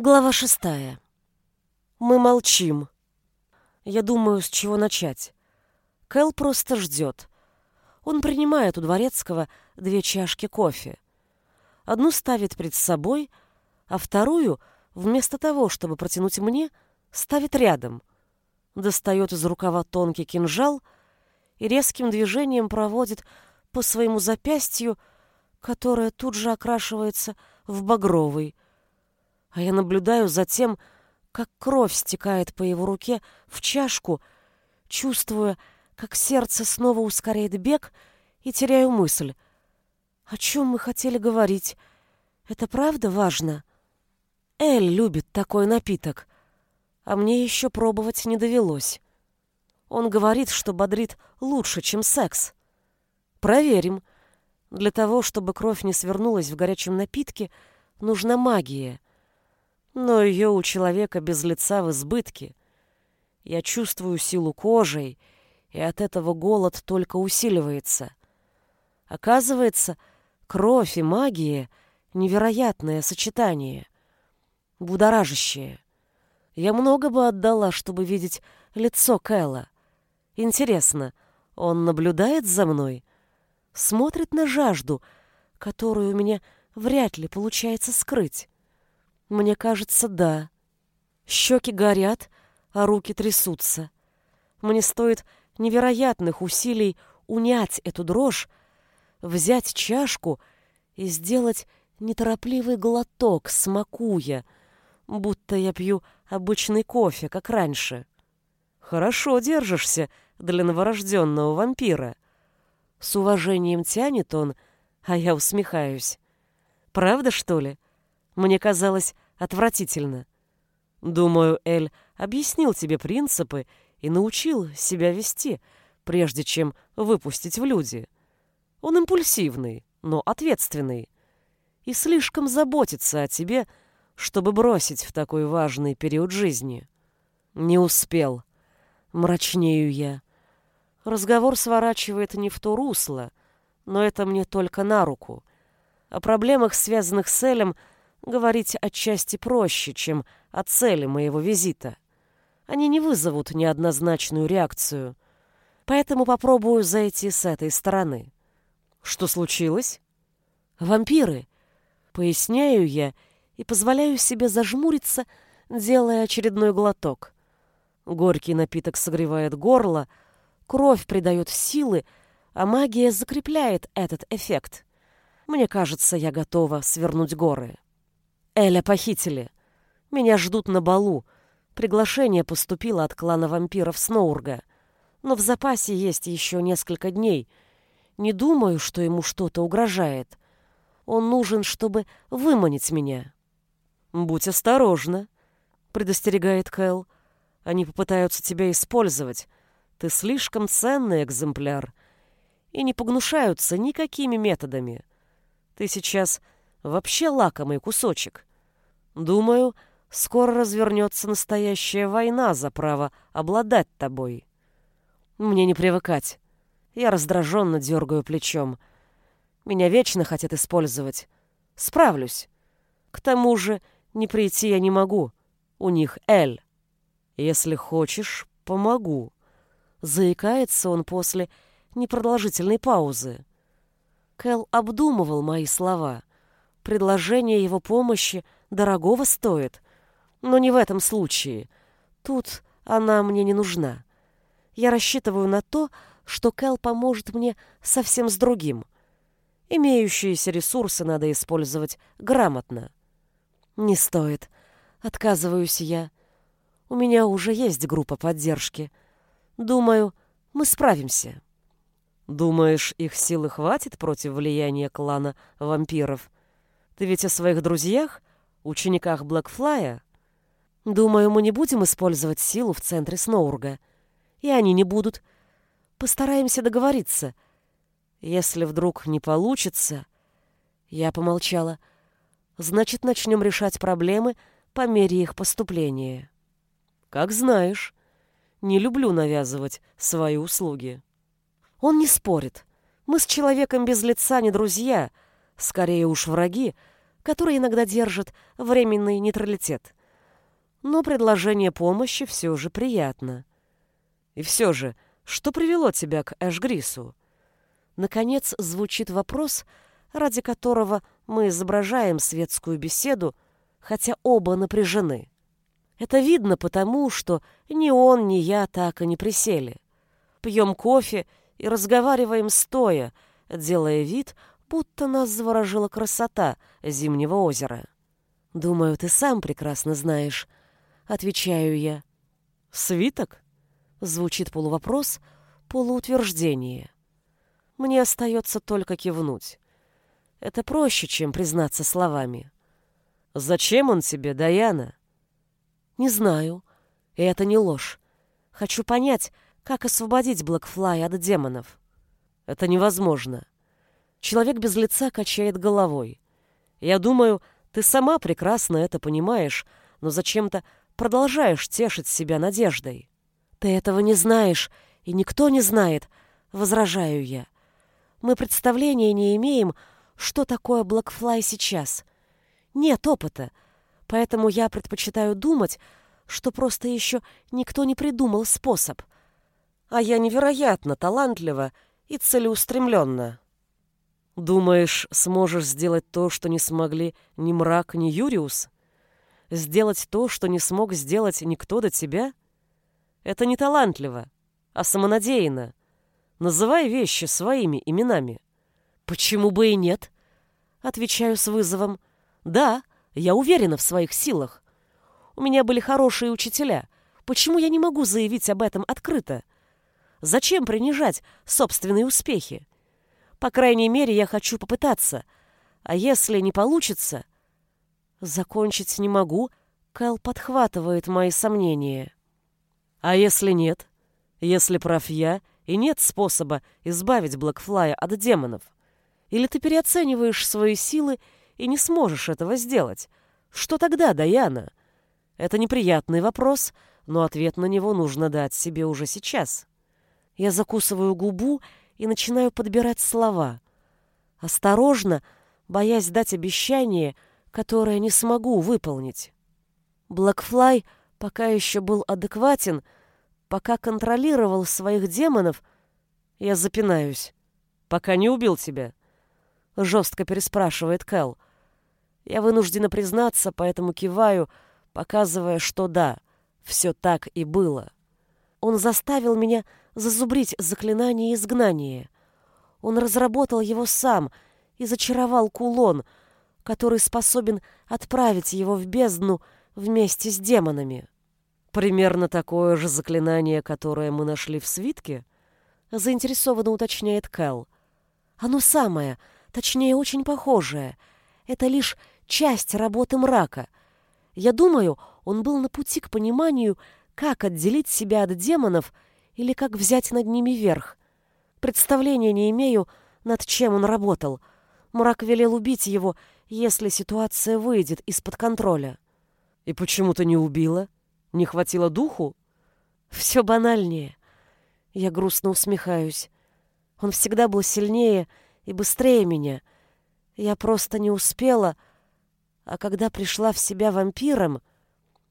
Глава шестая. Мы молчим. Я думаю, с чего начать. Кэл просто ждет. Он принимает у Дворецкого две чашки кофе. Одну ставит перед собой, а вторую, вместо того, чтобы протянуть мне, ставит рядом. Достает из рукава тонкий кинжал и резким движением проводит по своему запястью, которое тут же окрашивается в багровый – а я наблюдаю за тем, как кровь стекает по его руке в чашку, чувствуя, как сердце снова ускоряет бег, и теряю мысль. О чем мы хотели говорить? Это правда важно? Эль любит такой напиток, а мне еще пробовать не довелось. Он говорит, что бодрит лучше, чем секс. Проверим. Для того, чтобы кровь не свернулась в горячем напитке, нужна магия — но ее у человека без лица в избытке. Я чувствую силу кожей, и от этого голод только усиливается. Оказывается, кровь и магия — невероятное сочетание, будоражащее. Я много бы отдала, чтобы видеть лицо Кэлла. Интересно, он наблюдает за мной? Смотрит на жажду, которую у меня вряд ли получается скрыть? Мне кажется, да. Щеки горят, а руки трясутся. Мне стоит невероятных усилий унять эту дрожь, взять чашку и сделать неторопливый глоток, смакуя, будто я пью обычный кофе, как раньше. Хорошо держишься для новорожденного вампира. С уважением тянет он, а я усмехаюсь. Правда, что ли? Мне казалось отвратительно. Думаю, Эль объяснил тебе принципы и научил себя вести, прежде чем выпустить в люди. Он импульсивный, но ответственный. И слишком заботится о тебе, чтобы бросить в такой важный период жизни. Не успел. Мрачнею я. Разговор сворачивает не в то русло, но это мне только на руку. О проблемах, связанных с Элем, говорить отчасти проще, чем о цели моего визита. Они не вызовут неоднозначную реакцию, поэтому попробую зайти с этой стороны. Что случилось? Вампиры. Поясняю я и позволяю себе зажмуриться, делая очередной глоток. Горький напиток согревает горло, кровь придает силы, а магия закрепляет этот эффект. Мне кажется, я готова свернуть горы. Эля похитили. Меня ждут на балу. Приглашение поступило от клана вампиров Сноурга. Но в запасе есть еще несколько дней. Не думаю, что ему что-то угрожает. Он нужен, чтобы выманить меня. «Будь осторожна», — предостерегает Кэл. «Они попытаются тебя использовать. Ты слишком ценный экземпляр. И не погнушаются никакими методами. Ты сейчас вообще лакомый кусочек. Думаю, скоро развернется настоящая война за право обладать тобой. Мне не привыкать. Я раздраженно дергаю плечом. Меня вечно хотят использовать. Справлюсь. К тому же не прийти я не могу. У них Эль. Если хочешь, помогу. Заикается он после непродолжительной паузы. Кэл обдумывал мои слова. Предложение его помощи — дорогого стоит. Но не в этом случае. Тут она мне не нужна. Я рассчитываю на то, что Кэл поможет мне совсем с другим. Имеющиеся ресурсы надо использовать грамотно. Не стоит. Отказываюсь я. У меня уже есть группа поддержки. Думаю, мы справимся. Думаешь, их силы хватит против влияния клана вампиров? Ты ведь о своих друзьях учениках Блэкфлая, думаю, мы не будем использовать силу в центре Сноурга. И они не будут. Постараемся договориться. Если вдруг не получится... Я помолчала. Значит, начнем решать проблемы по мере их поступления. Как знаешь. Не люблю навязывать свои услуги. Он не спорит. Мы с человеком без лица не друзья, скорее уж враги, который иногда держит временный нейтралитет. Но предложение помощи все же приятно. И все же, что привело тебя к Эшгрису? Наконец звучит вопрос, ради которого мы изображаем светскую беседу, хотя оба напряжены. Это видно потому, что ни он, ни я так и не присели. Пьем кофе и разговариваем стоя, делая вид, будто нас заворожила красота зимнего озера. «Думаю, ты сам прекрасно знаешь», — отвечаю я. «Свиток?» — звучит полувопрос, полуутверждение. Мне остается только кивнуть. Это проще, чем признаться словами. «Зачем он тебе, Даяна?» «Не знаю. И это не ложь. Хочу понять, как освободить Блэкфлай от демонов». «Это невозможно». Человек без лица качает головой. «Я думаю, ты сама прекрасно это понимаешь, но зачем-то продолжаешь тешить себя надеждой». «Ты этого не знаешь, и никто не знает», — возражаю я. Мы представления не имеем, что такое Блэкфлай сейчас. Нет опыта, поэтому я предпочитаю думать, что просто еще никто не придумал способ. А я невероятно талантлива и целеустремленна. Думаешь, сможешь сделать то, что не смогли ни Мрак, ни Юриус? Сделать то, что не смог сделать никто до тебя? Это не талантливо, а самонадеянно. Называй вещи своими именами. Почему бы и нет? Отвечаю с вызовом. Да, я уверена в своих силах. У меня были хорошие учителя. Почему я не могу заявить об этом открыто? Зачем принижать собственные успехи? По крайней мере, я хочу попытаться. А если не получится... Закончить не могу. Кэл подхватывает мои сомнения. А если нет? Если прав я, и нет способа избавить Блэкфлая от демонов. Или ты переоцениваешь свои силы и не сможешь этого сделать. Что тогда, Даяна? Это неприятный вопрос, но ответ на него нужно дать себе уже сейчас. Я закусываю губу и начинаю подбирать слова. Осторожно, боясь дать обещание, которое не смогу выполнить. Блэкфлай пока еще был адекватен, Пока контролировал своих демонов, я запинаюсь. Пока не убил тебя. Жестко переспрашивает Кэл. Я вынуждена признаться, поэтому киваю, показывая, что да, все так и было. Он заставил меня зазубрить заклинание изгнания. Он разработал его сам и зачаровал кулон, который способен отправить его в бездну вместе с демонами. Примерно такое же заклинание, которое мы нашли в свитке, заинтересованно уточняет Кэл. Оно самое, точнее, очень похожее. Это лишь часть работы мрака. Я думаю, он был на пути к пониманию, как отделить себя от демонов или как взять над ними верх. Представления не имею, над чем он работал. Мрак велел убить его, если ситуация выйдет из-под контроля. «И почему ты не убила?» Не хватило духу? Все банальнее. Я грустно усмехаюсь. Он всегда был сильнее и быстрее меня. Я просто не успела, а когда пришла в себя вампиром,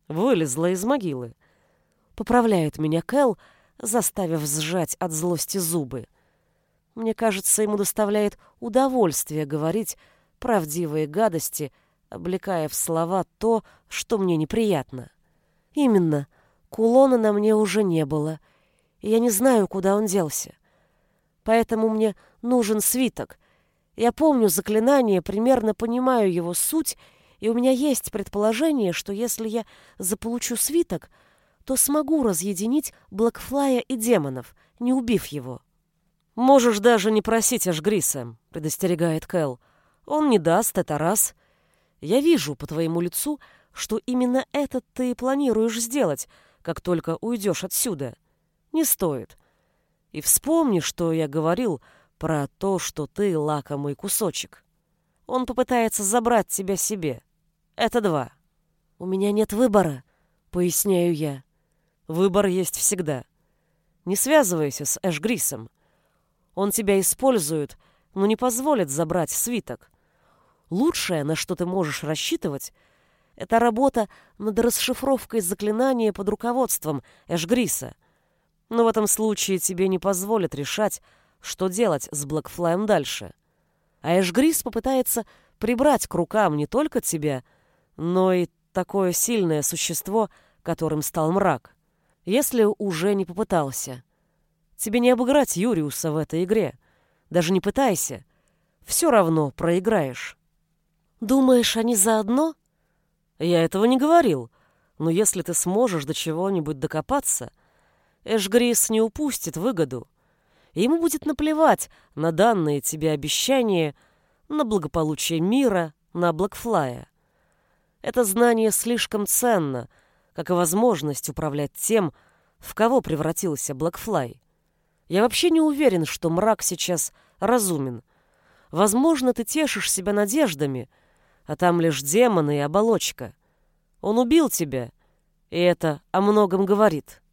вылезла из могилы. Поправляет меня Кэл, заставив сжать от злости зубы. Мне кажется, ему доставляет удовольствие говорить правдивые гадости, облекая в слова то, что мне неприятно. Именно. Кулона на мне уже не было. И я не знаю, куда он делся. Поэтому мне нужен свиток. Я помню заклинание, примерно понимаю его суть, и у меня есть предположение, что если я заполучу свиток, то смогу разъединить Блэкфлая и демонов, не убив его. «Можешь даже не просить аж Гриса», — предостерегает Кэл. «Он не даст, это раз. Я вижу по твоему лицу, что именно это ты планируешь сделать, как только уйдешь отсюда. Не стоит. И вспомни, что я говорил про то, что ты лакомый кусочек. Он попытается забрать тебя себе. Это два. У меня нет выбора, поясняю я. Выбор есть всегда. Не связывайся с Эшгрисом. Он тебя использует, но не позволит забрать свиток. Лучшее, на что ты можешь рассчитывать, это работа над расшифровкой заклинания под руководством Эшгриса. Но в этом случае тебе не позволят решать, что делать с Блэкфлаем дальше. А Эшгрис попытается прибрать к рукам не только тебя, но и такое сильное существо, которым стал мрак. Если уже не попытался. Тебе не обыграть Юриуса в этой игре. Даже не пытайся. Все равно проиграешь. Думаешь, они заодно? Я этого не говорил. Но если ты сможешь до чего-нибудь докопаться, Эшгрис не упустит выгоду. Ему будет наплевать на данные тебе обещания, на благополучие мира, на Блэкфлая. Это знание слишком ценно, как и возможность управлять тем, в кого превратился Блэкфлай. Я вообще не уверен, что мрак сейчас разумен. Возможно, ты тешишь себя надеждами, а там лишь демоны и оболочка. Он убил тебя, и это о многом говорит.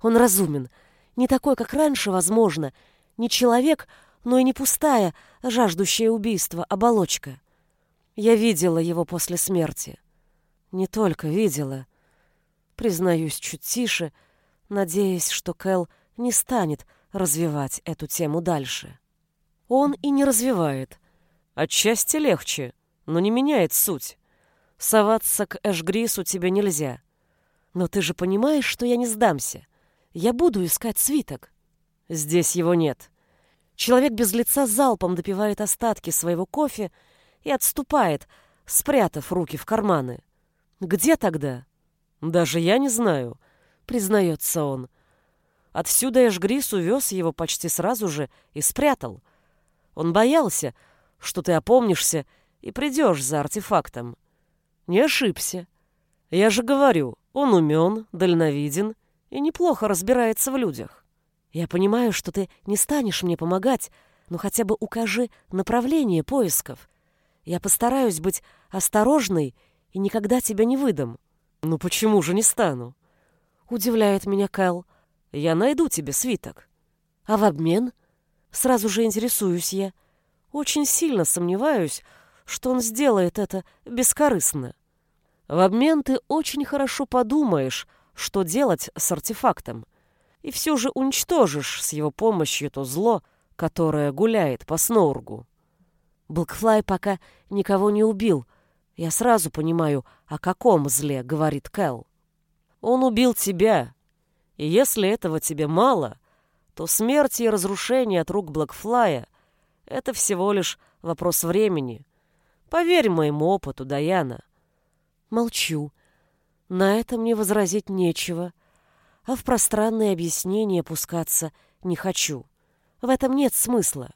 Он разумен, не такой, как раньше, возможно, не человек, но и не пустая, жаждущая убийства оболочка. Я видела его после смерти. Не только видела. Признаюсь чуть тише, надеясь, что Кэл не станет развивать эту тему дальше. Он и не развивает. Отчасти легче, но не меняет суть. Соваться к Эшгрису тебе нельзя. Но ты же понимаешь, что я не сдамся. Я буду искать свиток. Здесь его нет. Человек без лица залпом допивает остатки своего кофе и отступает, спрятав руки в карманы. Где тогда? Даже я не знаю, признается он. Отсюда Эшгрис увез его почти сразу же и спрятал. Он боялся, что ты опомнишься и придешь за артефактом. Не ошибся. Я же говорю, он умен, дальновиден и неплохо разбирается в людях. Я понимаю, что ты не станешь мне помогать, но хотя бы укажи направление поисков. Я постараюсь быть осторожной и никогда тебя не выдам. Ну почему же не стану? Удивляет меня Кэл. Я найду тебе свиток. А в обмен? Сразу же интересуюсь я. Очень сильно сомневаюсь, что он сделает это бескорыстно. В обмен ты очень хорошо подумаешь, что делать с артефактом, и все же уничтожишь с его помощью то зло, которое гуляет по Сноургу. Блэкфлай пока никого не убил. Я сразу понимаю, о каком зле говорит Кэл. Он убил тебя, и если этого тебе мало, то смерть и разрушение от рук Блэкфлая — это всего лишь вопрос времени. Поверь моему опыту, Даяна. Молчу. На это мне возразить нечего, а в пространные объяснения пускаться не хочу. В этом нет смысла.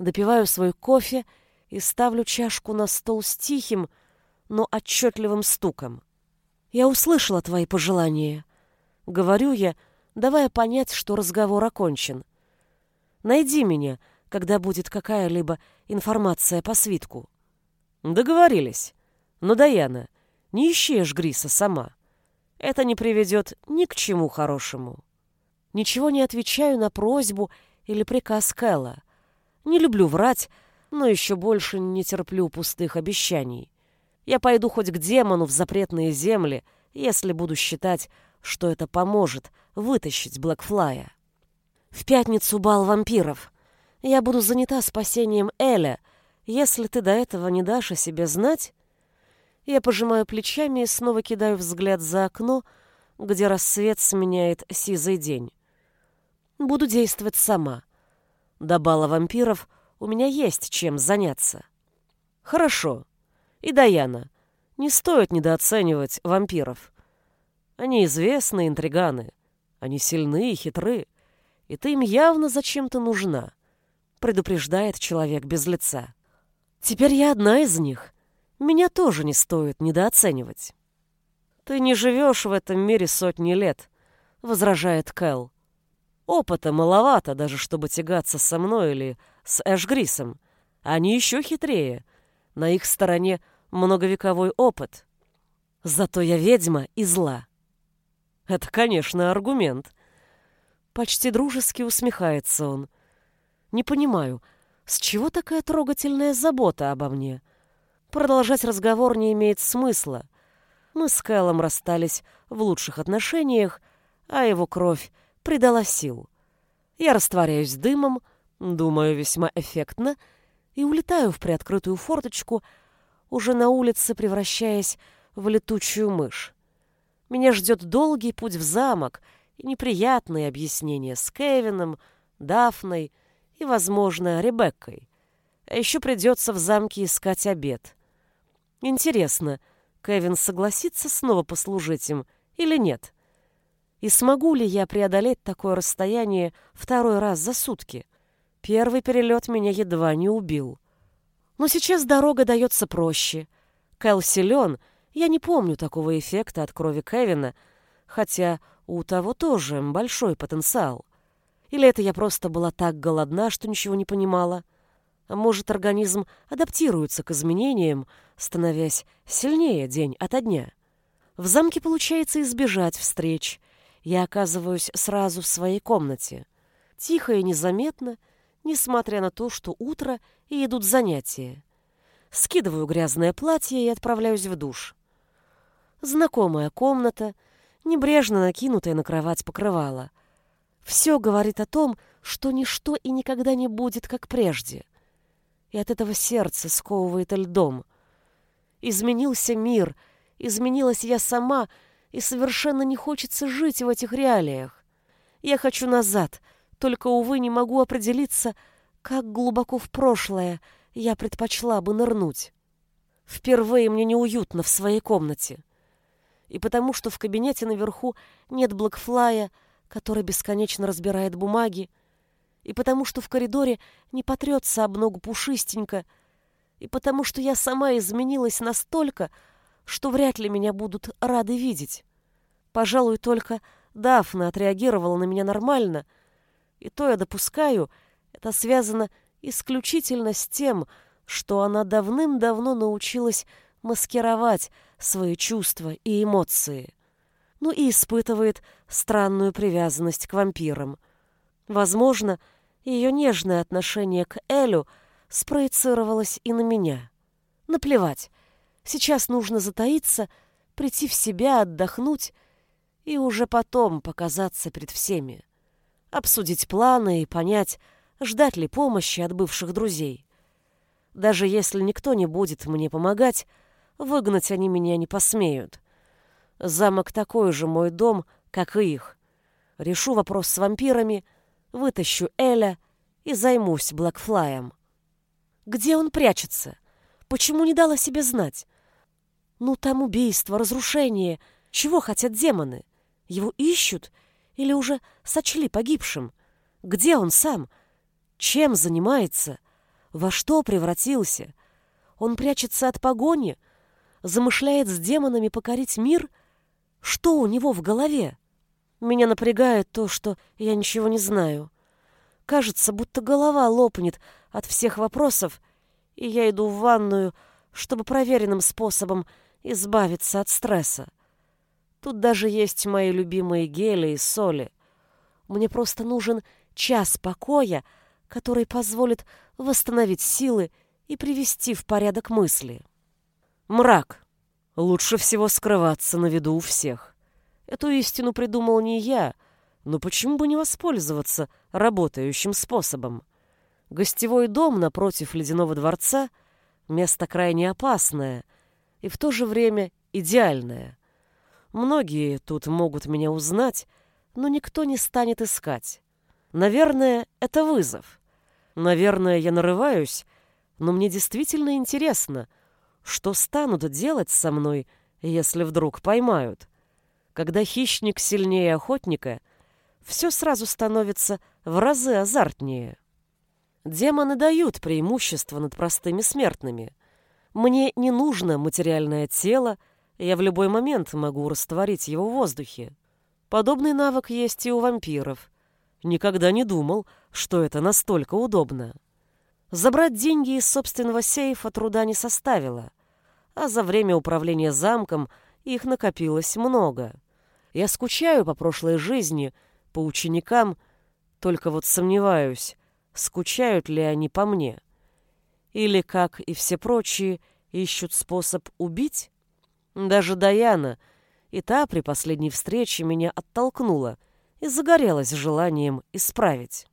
Допиваю свой кофе и ставлю чашку на стол с тихим, но отчетливым стуком. Я услышала твои пожелания. Говорю я, давая понять, что разговор окончен. Найди меня, когда будет какая-либо информация по свитку. Договорились. Но, Даяна, не ищи Гриса сама. Это не приведет ни к чему хорошему. Ничего не отвечаю на просьбу или приказ Кэлла. Не люблю врать, но еще больше не терплю пустых обещаний. Я пойду хоть к демону в запретные земли, если буду считать, что это поможет вытащить Блэкфлая. В пятницу бал вампиров. Я буду занята спасением Эля. Если ты до этого не дашь о себе знать... Я пожимаю плечами и снова кидаю взгляд за окно, где рассвет сменяет сизый день. Буду действовать сама. До бала вампиров у меня есть чем заняться. Хорошо. И Даяна. Не стоит недооценивать вампиров. Они известные интриганы. Они сильны и хитры. И ты им явно зачем-то нужна, предупреждает человек без лица. Теперь я одна из них. Меня тоже не стоит недооценивать. Ты не живешь в этом мире сотни лет, возражает Кэл. Опыта маловато даже, чтобы тягаться со мной или с Эшгрисом. Они еще хитрее. На их стороне многовековой опыт. Зато я ведьма и зла. Это, конечно, аргумент. Почти дружески усмехается он. Не понимаю, с чего такая трогательная забота обо мне? Продолжать разговор не имеет смысла. Мы с Кэллом расстались в лучших отношениях, а его кровь придала сил. Я растворяюсь дымом, думаю весьма эффектно, и улетаю в приоткрытую форточку, уже на улице превращаясь в летучую мышь. Меня ждет долгий путь в замок и неприятные объяснения с Кевином, Дафной и, возможно, Ребеккой. А еще придется в замке искать обед. Интересно, Кевин согласится снова послужить им или нет? И смогу ли я преодолеть такое расстояние второй раз за сутки? Первый перелет меня едва не убил. Но сейчас дорога дается проще. Кэл силен, я не помню такого эффекта от крови Кевина, хотя у того тоже большой потенциал. Или это я просто была так голодна, что ничего не понимала? А может, организм адаптируется к изменениям, становясь сильнее день ото дня? В замке получается избежать встреч. Я оказываюсь сразу в своей комнате. Тихо и незаметно, несмотря на то, что утро и идут занятия. Скидываю грязное платье и отправляюсь в душ. Знакомая комната, небрежно накинутая на кровать покрывало. Все говорит о том, что ничто и никогда не будет, как прежде. И от этого сердце сковывает льдом. Изменился мир, изменилась я сама, и совершенно не хочется жить в этих реалиях. Я хочу назад, только, увы, не могу определиться, как глубоко в прошлое я предпочла бы нырнуть. Впервые мне неуютно в своей комнате. И потому, что в кабинете наверху нет Блэкфлая, который бесконечно разбирает бумаги, и потому, что в коридоре не потрется об ногу пушистенько, и потому, что я сама изменилась настолько, что вряд ли меня будут рады видеть. Пожалуй, только Дафна отреагировала на меня нормально, и то я допускаю, это связано исключительно с тем, что она давным-давно научилась маскировать свои чувства и эмоции. Ну и испытывает странную привязанность к вампирам. Возможно, ее нежное отношение к Элю спроецировалось и на меня. Наплевать. Сейчас нужно затаиться, прийти в себя, отдохнуть и уже потом показаться перед всеми. Обсудить планы и понять, ждать ли помощи от бывших друзей. Даже если никто не будет мне помогать, выгнать они меня не посмеют. Замок такой же мой дом, как и их. Решу вопрос с вампирами, вытащу Эля и займусь Блэкфлаем. Где он прячется? Почему не дал о себе знать? Ну, там убийство, разрушение. Чего хотят демоны? Его ищут или уже сочли погибшим? Где он сам? Чем занимается? Во что превратился? Он прячется от погони? Замышляет с демонами покорить мир? Что у него в голове? Меня напрягает то, что я ничего не знаю. Кажется, будто голова лопнет от всех вопросов, и я иду в ванную, чтобы проверенным способом избавиться от стресса. Тут даже есть мои любимые гели и соли. Мне просто нужен час покоя, который позволит восстановить силы и привести в порядок мысли. Мрак. Лучше всего скрываться на виду у всех. Эту истину придумал не я, но почему бы не воспользоваться работающим способом? Гостевой дом напротив ледяного дворца — место крайне опасное и в то же время идеальное. Многие тут могут меня узнать, но никто не станет искать. Наверное, это вызов. Наверное, я нарываюсь, но мне действительно интересно, что станут делать со мной, если вдруг поймают. Когда хищник сильнее охотника, все сразу становится в разы азартнее. Демоны дают преимущество над простыми смертными. Мне не нужно материальное тело, я в любой момент могу растворить его в воздухе. Подобный навык есть и у вампиров. Никогда не думал, что это настолько удобно. Забрать деньги из собственного сейфа труда не составило, а за время управления замком их накопилось много. Я скучаю по прошлой жизни, по ученикам, только вот сомневаюсь, скучают ли они по мне. Или, как и все прочие, ищут способ убить? Даже Даяна, и та при последней встрече меня оттолкнула и загорелась желанием исправить.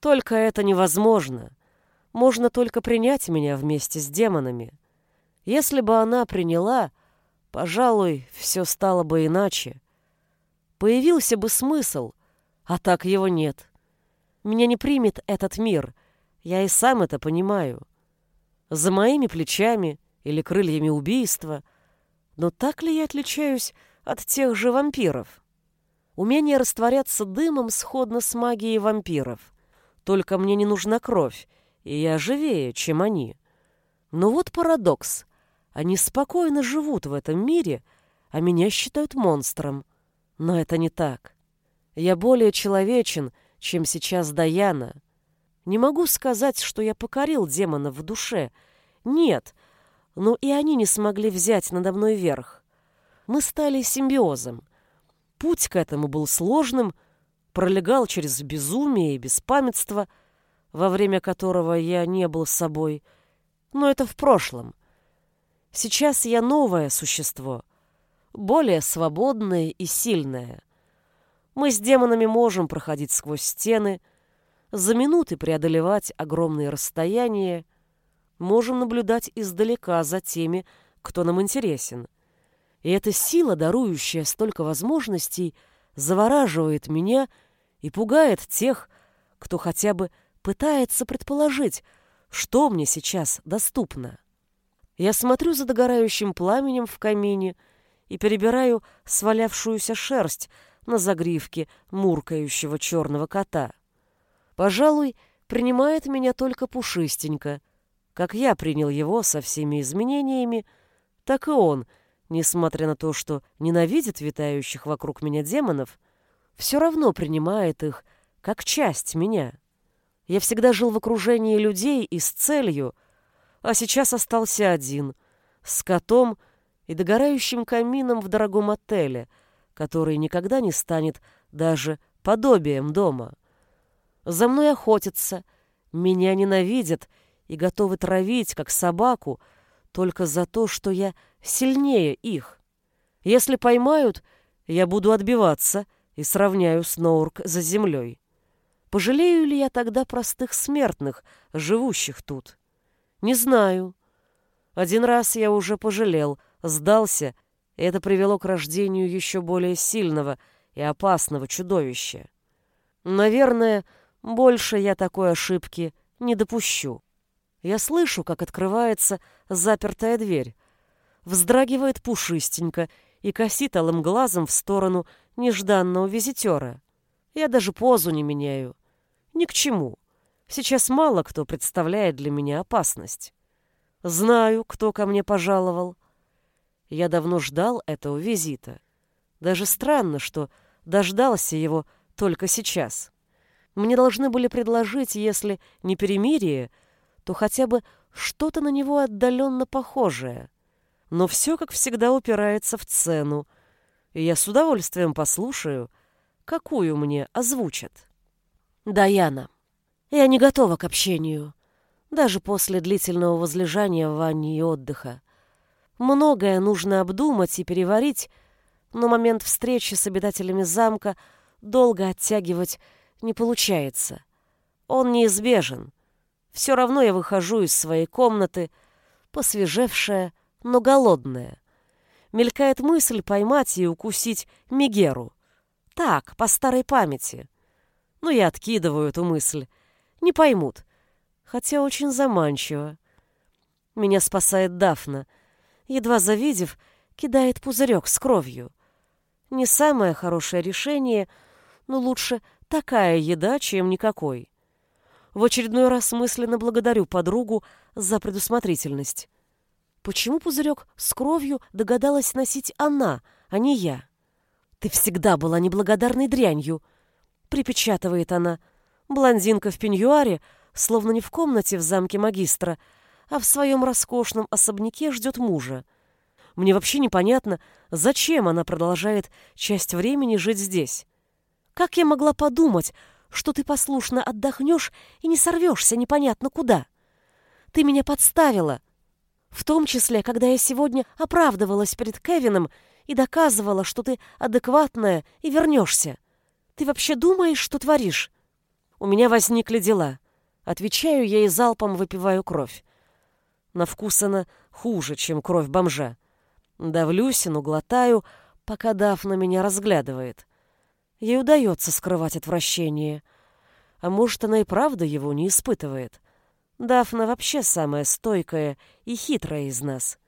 Только это невозможно. Можно только принять меня вместе с демонами. Если бы она приняла, пожалуй, все стало бы иначе. Появился бы смысл, а так его нет. Меня не примет этот мир, я и сам это понимаю. За моими плечами или крыльями убийства. Но так ли я отличаюсь от тех же вампиров? Умение растворяться дымом сходно с магией вампиров. Только мне не нужна кровь, и я живее, чем они. Но вот парадокс. Они спокойно живут в этом мире, а меня считают монстром. Но это не так. Я более человечен, чем сейчас Даяна. Не могу сказать, что я покорил демона в душе. Нет, но и они не смогли взять надо мной верх. Мы стали симбиозом. Путь к этому был сложным, пролегал через безумие и беспамятство, во время которого я не был собой. Но это в прошлом. Сейчас я новое существо, более свободное и сильное. Мы с демонами можем проходить сквозь стены, за минуты преодолевать огромные расстояния, можем наблюдать издалека за теми, кто нам интересен. И эта сила, дарующая столько возможностей, завораживает меня и пугает тех, кто хотя бы пытается предположить, что мне сейчас доступно. Я смотрю за догорающим пламенем в камине и перебираю свалявшуюся шерсть, на загривке муркающего черного кота. Пожалуй, принимает меня только пушистенько. Как я принял его со всеми изменениями, так и он, несмотря на то, что ненавидит витающих вокруг меня демонов, все равно принимает их как часть меня. Я всегда жил в окружении людей и с целью, а сейчас остался один, с котом и догорающим камином в дорогом отеле — который никогда не станет даже подобием дома. За мной охотятся, меня ненавидят и готовы травить, как собаку, только за то, что я сильнее их. Если поймают, я буду отбиваться и сравняю Сноурк за землей. Пожалею ли я тогда простых смертных, живущих тут? Не знаю. Один раз я уже пожалел, сдался и это привело к рождению еще более сильного и опасного чудовища. Наверное, больше я такой ошибки не допущу. Я слышу, как открывается запертая дверь. Вздрагивает пушистенько и косит алым глазом в сторону нежданного визитера. Я даже позу не меняю. Ни к чему. Сейчас мало кто представляет для меня опасность. Знаю, кто ко мне пожаловал. Я давно ждал этого визита. Даже странно, что дождался его только сейчас. Мне должны были предложить, если не перемирие, то хотя бы что-то на него отдаленно похожее. Но все, как всегда, упирается в цену, и я с удовольствием послушаю, какую мне озвучат. Даяна. Я не готова к общению, даже после длительного возлежания в ванне и отдыха. Многое нужно обдумать и переварить, но момент встречи с обитателями замка долго оттягивать не получается. Он неизбежен. Все равно я выхожу из своей комнаты, посвежевшая, но голодная. Мелькает мысль поймать и укусить Мигеру. Так, по старой памяти. Но я откидываю эту мысль. Не поймут. Хотя очень заманчиво. Меня спасает Дафна — едва завидев, кидает пузырек с кровью. Не самое хорошее решение, но лучше такая еда, чем никакой. В очередной раз мысленно благодарю подругу за предусмотрительность. Почему пузырек с кровью догадалась носить она, а не я? Ты всегда была неблагодарной дрянью, припечатывает она. Блондинка в пеньюаре, словно не в комнате в замке магистра, а в своем роскошном особняке ждет мужа. Мне вообще непонятно, зачем она продолжает часть времени жить здесь. Как я могла подумать, что ты послушно отдохнешь и не сорвешься непонятно куда? Ты меня подставила. В том числе, когда я сегодня оправдывалась перед Кевином и доказывала, что ты адекватная и вернешься. Ты вообще думаешь, что творишь? У меня возникли дела. Отвечаю я и залпом выпиваю кровь. На вкус она хуже, чем кровь бомжа. Давлюсь, но глотаю, пока Дафна меня разглядывает. Ей удается скрывать отвращение. А может, она и правда его не испытывает. Дафна вообще самая стойкая и хитрая из нас.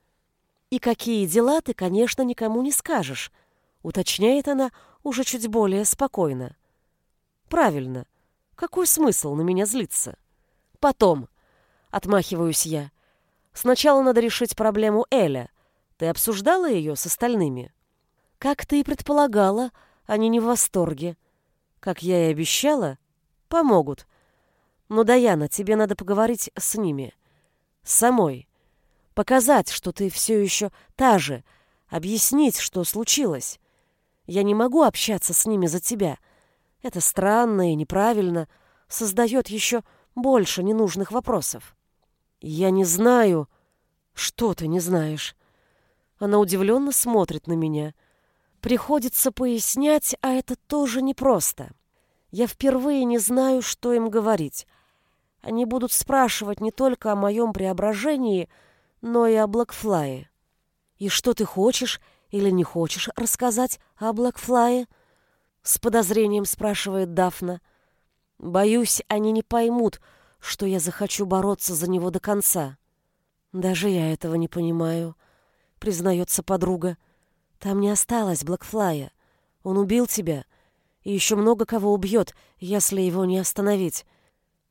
«И какие дела ты, конечно, никому не скажешь», — уточняет она уже чуть более спокойно. «Правильно. Какой смысл на меня злиться?» «Потом», — отмахиваюсь я. «Сначала надо решить проблему Эля. Ты обсуждала ее с остальными?» «Как ты и предполагала, они не в восторге. Как я и обещала, помогут. Но, Даяна, тебе надо поговорить с ними. Самой. Показать, что ты все еще та же. Объяснить, что случилось. Я не могу общаться с ними за тебя. Это странно и неправильно. Создает еще больше ненужных вопросов. Я не знаю... Что ты не знаешь? Она удивленно смотрит на меня. Приходится пояснять, а это тоже непросто. Я впервые не знаю, что им говорить. Они будут спрашивать не только о моем преображении, но и о Блэкфлае. И что ты хочешь или не хочешь рассказать о Блэкфлае? С подозрением спрашивает Дафна. Боюсь, они не поймут, что я захочу бороться за него до конца. Даже я этого не понимаю, признается подруга. Там не осталось Блэкфлая. Он убил тебя и еще много кого убьет, если его не остановить.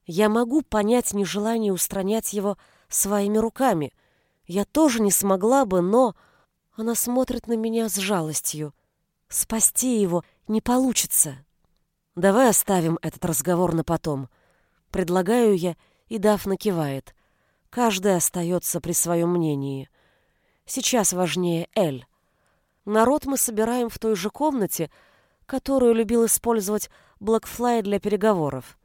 Я могу понять нежелание устранять его своими руками. Я тоже не смогла бы, но... Она смотрит на меня с жалостью. Спасти его не получится. Давай оставим этот разговор на потом. Предлагаю я, и Дафна кивает. Каждый остается при своем мнении. Сейчас важнее Эль. Народ мы собираем в той же комнате, которую любил использовать Блэкфлай для переговоров.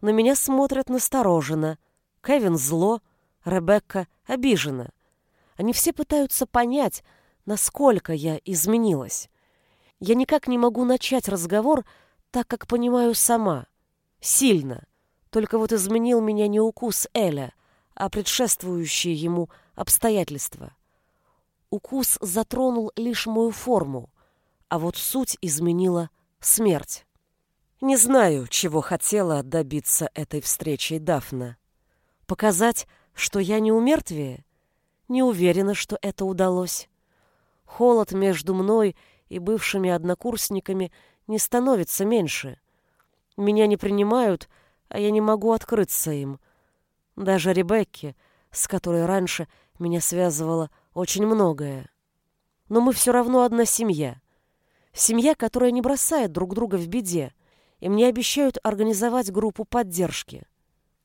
На меня смотрят настороженно. Кевин зло, Ребекка обижена. Они все пытаются понять, насколько я изменилась. Я никак не могу начать разговор, так как понимаю сама. Сильно. Только вот изменил меня не укус Эля, а предшествующие ему обстоятельства. Укус затронул лишь мою форму, а вот суть изменила смерть. Не знаю, чего хотела добиться этой встречей Дафна. Показать, что я не умертвее? Не уверена, что это удалось. Холод между мной и бывшими однокурсниками не становится меньше. Меня не принимают, а я не могу открыться им. Даже Ребекке, с которой раньше меня связывало очень многое. Но мы все равно одна семья. Семья, которая не бросает друг друга в беде, и мне обещают организовать группу поддержки.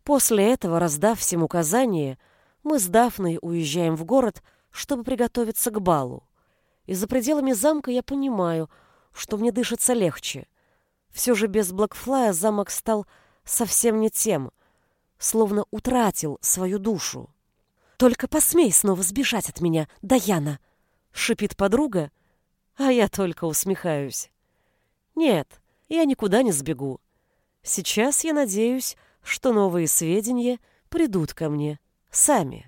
После этого, раздав всем указания, мы с Дафной уезжаем в город, чтобы приготовиться к балу. И за пределами замка я понимаю, что мне дышится легче. Все же без Блэкфлая замок стал совсем не тем, словно утратил свою душу. «Только посмей снова сбежать от меня, Даяна!» — шипит подруга, а я только усмехаюсь. «Нет, я никуда не сбегу. Сейчас я надеюсь, что новые сведения придут ко мне сами.